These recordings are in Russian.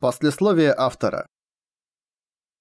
Послесловие автора.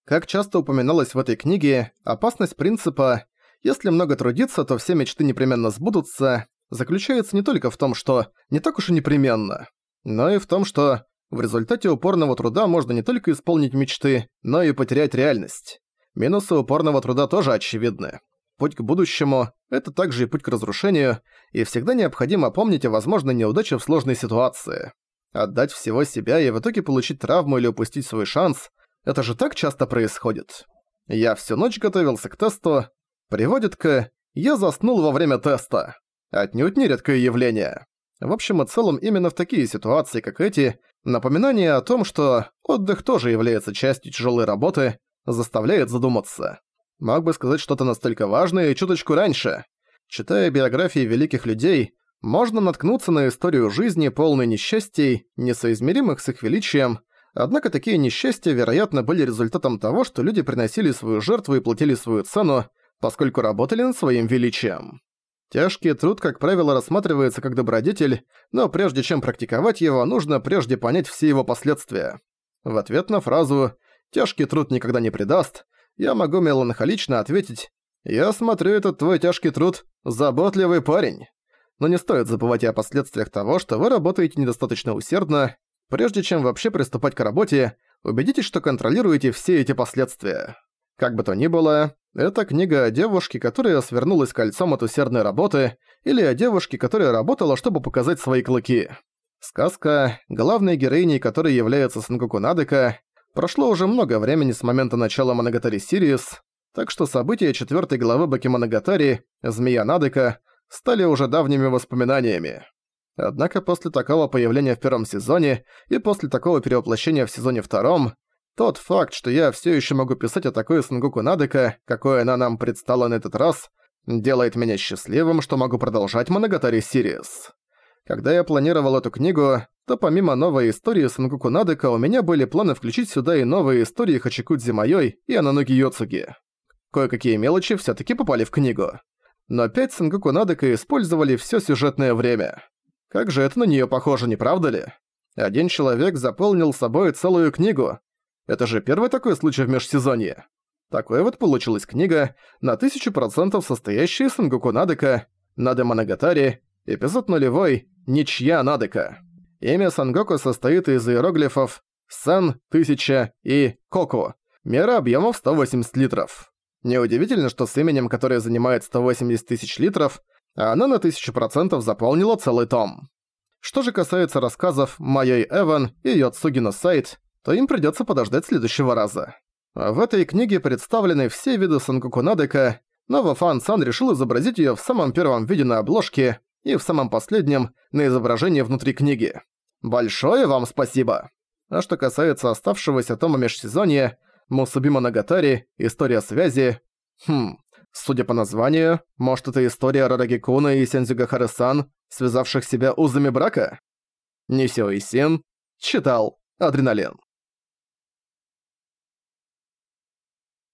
Как часто упоминалось в этой книге, опасность принципа «если много трудиться, то все мечты непременно сбудутся» заключается не только в том, что не так уж и непременно, но и в том, что в результате упорного труда можно не только исполнить мечты, но и потерять реальность. Минусы упорного труда тоже очевидны. Путь к будущему – это также и путь к разрушению, и всегда необходимо помнить о возможной неудаче в сложной ситуации. Отдать всего себя и в итоге получить травму или упустить свой шанс – это же так часто происходит. Я всю ночь готовился к тесту. Приводит к «я заснул во время теста». Отнюдь не редкое явление. В общем и целом, именно в такие ситуации, как эти, напоминание о том, что отдых тоже является частью тяжелой работы, заставляет задуматься. Мог бы сказать что-то настолько важное чуточку раньше. Читая биографии великих людей, можно наткнуться на историю жизни, полной несчастий, несоизмеримых с их величием, однако такие несчастья, вероятно, были результатом того, что люди приносили свою жертву и платили свою цену, поскольку работали над своим величием. Тяжкий труд, как правило, рассматривается как добродетель, но прежде чем практиковать его, нужно прежде понять все его последствия. В ответ на фразу «тяжкий труд никогда не предаст» я могу меланхолично ответить «Я смотрю этот твой тяжкий труд, заботливый парень» но не стоит забывать и о последствиях того, что вы работаете недостаточно усердно. Прежде чем вообще приступать к работе, убедитесь, что контролируете все эти последствия. Как бы то ни было, это книга о девушке, которая свернулась кольцом от усердной работы, или о девушке, которая работала, чтобы показать свои клыки. Сказка, главной героиней которой является Сангоку Надека, прошло уже много времени с момента начала Моногатари Сириус, так что события четвертой главы Бакэмоногатари «Змея Надека» стали уже давними воспоминаниями. Однако после такого появления в первом сезоне и после такого перевоплощения в сезоне втором, тот факт, что я все еще могу писать о такой Сэнгоку Надэко, какой она нам предстала на этот раз, делает меня счастливым, что могу продолжать Моногатари Сириус. Когда я планировал эту книгу, то помимо новой истории Сэнгоку Надэко у меня были планы включить сюда и новые истории Хачикудзи Маёй и Ононоки Йоцуги. Кое-какие мелочи все таки попали в книгу но опять Сангоку Надека использовали все сюжетное время. Как же это на нее похоже, не правда ли? Один человек заполнил собой целую книгу. Это же первый такой случай в межсезонье. Такой вот получилась книга, на тысячу процентов состоящая из Сангоку Надека, Наде Моногатари, эпизод нулевой, Ничья Надека. Имя Сангоку состоит из иероглифов Сан, Тысяча и Коку. Мера объемов 180 литров. Неудивительно, что с именем, которое занимает 180 тысяч литров, она на тысячу процентов заполнила целый том. Что же касается рассказов Майой Эван и Йоцугина Сайт, то им придётся подождать следующего раза. В этой книге представлены все виды Сангоку Надека, но Вафан Сан решил изобразить её в самом первом виде на обложке и в самом последнем на изображении внутри книги. Большое вам спасибо! А что касается оставшегося тома межсезонья, Мусубима Нагатари, История связи. Хм, судя по названию, может это история Рарагикуна и Сензюга Харе-сан, связавших себя узами брака? Нисио Исин читал Адреналин.